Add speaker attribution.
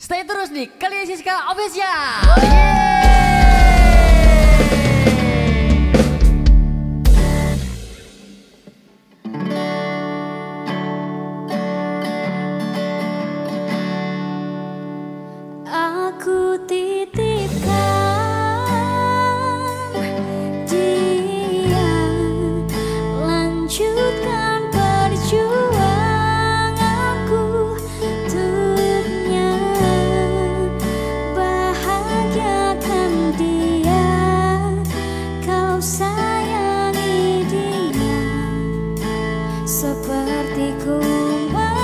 Speaker 1: Stay terus di Kali Siska Official. Yeay! to